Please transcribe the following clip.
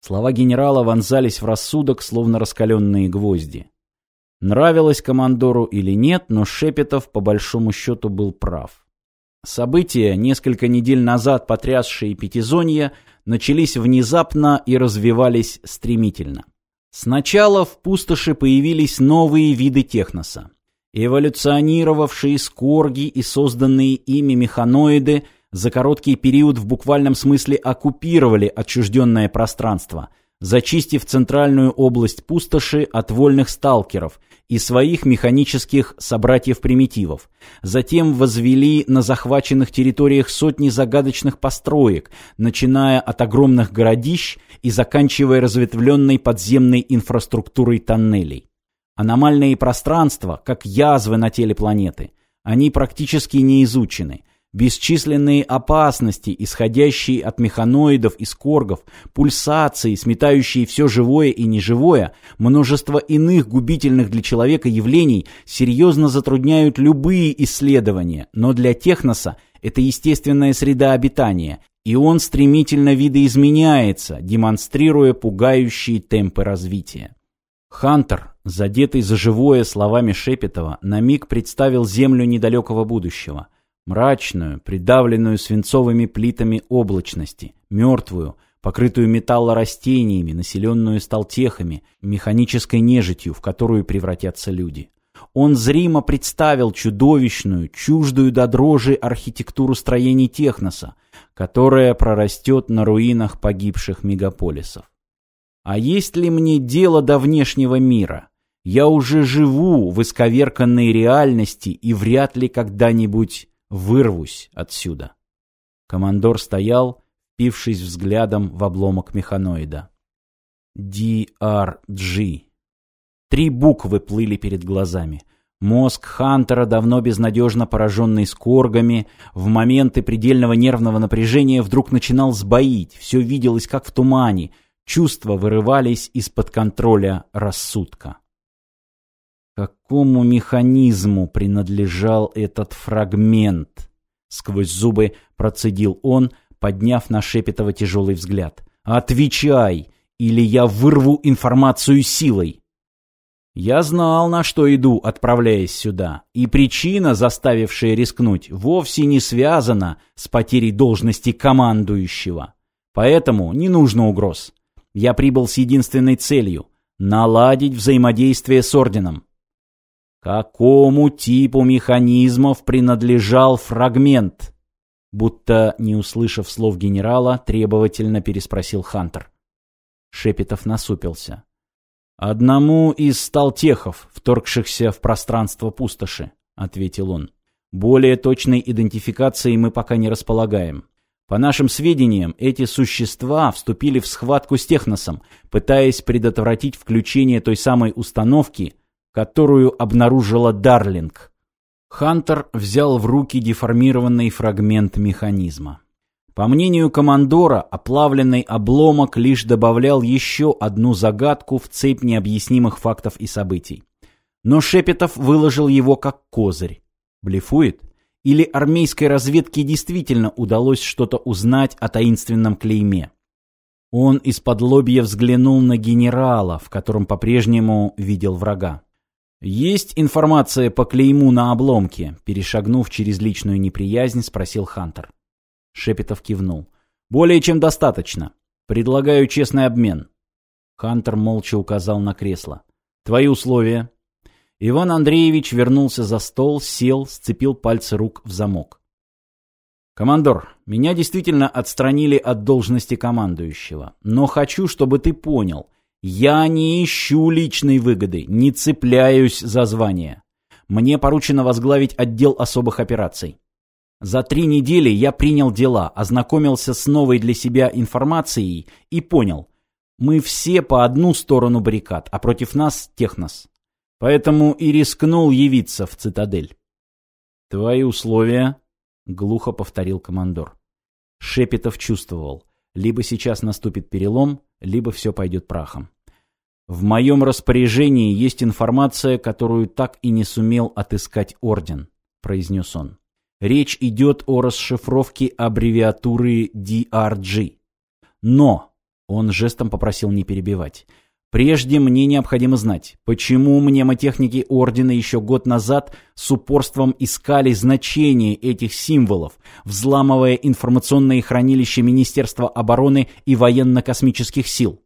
Слова генерала вонзались в рассудок, словно раскаленные гвозди. Нравилось командору или нет, но Шепетов по большому счету был прав. События, несколько недель назад потрясшие Пятизонье, начались внезапно и развивались стремительно. Сначала в пустоши появились новые виды техноса. Эволюционировавшие скорги и созданные ими механоиды за короткий период в буквальном смысле оккупировали отчужденное пространство, зачистив центральную область пустоши от вольных сталкеров и своих механических собратьев-примитивов. Затем возвели на захваченных территориях сотни загадочных построек, начиная от огромных городищ и заканчивая разветвленной подземной инфраструктурой тоннелей. Аномальные пространства, как язвы на теле планеты, они практически не изучены. Бесчисленные опасности, исходящие от механоидов и скоргов, пульсации, сметающие все живое и неживое, множество иных губительных для человека явлений серьезно затрудняют любые исследования, но для техноса это естественная среда обитания, и он стремительно видоизменяется, демонстрируя пугающие темпы развития. Хантер, задетый за живое словами Шепетова, на миг представил землю недалекого будущего – мрачную, придавленную свинцовыми плитами облачности, мертвую, покрытую металлорастениями, населенную сталтехами, механической нежитью, в которую превратятся люди. Он зримо представил чудовищную, чуждую до дрожи архитектуру строений Техноса, которая прорастет на руинах погибших мегаполисов. А есть ли мне дело до внешнего мира? Я уже живу в исковерканной реальности и вряд ли когда-нибудь Вырвусь отсюда. Командор стоял, впившись взглядом в обломок механоида. DRG. Три буквы плыли перед глазами. Мозг Хантера, давно безнадежно пораженный скоргами, в моменты предельного нервного напряжения вдруг начинал сбоить, все виделось как в тумане, чувства вырывались из-под контроля рассудка. Какому механизму принадлежал этот фрагмент? Сквозь зубы процедил он, подняв на Шепетова тяжелый взгляд. «Отвечай, или я вырву информацию силой!» Я знал, на что иду, отправляясь сюда, и причина, заставившая рискнуть, вовсе не связана с потерей должности командующего. Поэтому не нужно угроз. Я прибыл с единственной целью — наладить взаимодействие с Орденом. Какому типу механизмов принадлежал фрагмент? Будто, не услышав слов генерала, требовательно переспросил Хантер. Шепетов насупился. «Одному из сталтехов, вторгшихся в пространство пустоши», — ответил он. «Более точной идентификации мы пока не располагаем. По нашим сведениям, эти существа вступили в схватку с Техносом, пытаясь предотвратить включение той самой установки, которую обнаружила Дарлинг. Хантер взял в руки деформированный фрагмент механизма. По мнению командора, оплавленный обломок лишь добавлял еще одну загадку в цепь необъяснимых фактов и событий. Но Шепетов выложил его как козырь. Блефует? Или армейской разведке действительно удалось что-то узнать о таинственном клейме? Он из-под лобья взглянул на генерала, в котором по-прежнему видел врага. «Есть информация по клейму на обломке?» Перешагнув через личную неприязнь, спросил Хантер. Шепетов кивнул. «Более чем достаточно. Предлагаю честный обмен». Хантер молча указал на кресло. «Твои условия?» Иван Андреевич вернулся за стол, сел, сцепил пальцы рук в замок. «Командор, меня действительно отстранили от должности командующего. Но хочу, чтобы ты понял, я не ищу личной выгоды, не цепляюсь за звание. Мне поручено возглавить отдел особых операций. За три недели я принял дела, ознакомился с новой для себя информацией и понял, мы все по одну сторону баррикад, а против нас технос. Поэтому и рискнул явиться в цитадель. «Твои условия?» — глухо повторил командор. Шепетов чувствовал. Либо сейчас наступит перелом, либо все пойдет прахом. В моем распоряжении есть информация, которую так и не сумел отыскать Орден, произнес он. Речь идет о расшифровке аббревиатуры DRG. Но Он жестом попросил не перебивать. Прежде мне необходимо знать, почему мнемотехники Ордена еще год назад с упорством искали значение этих символов, взламывая информационные хранилища Министерства обороны и военно-космических сил.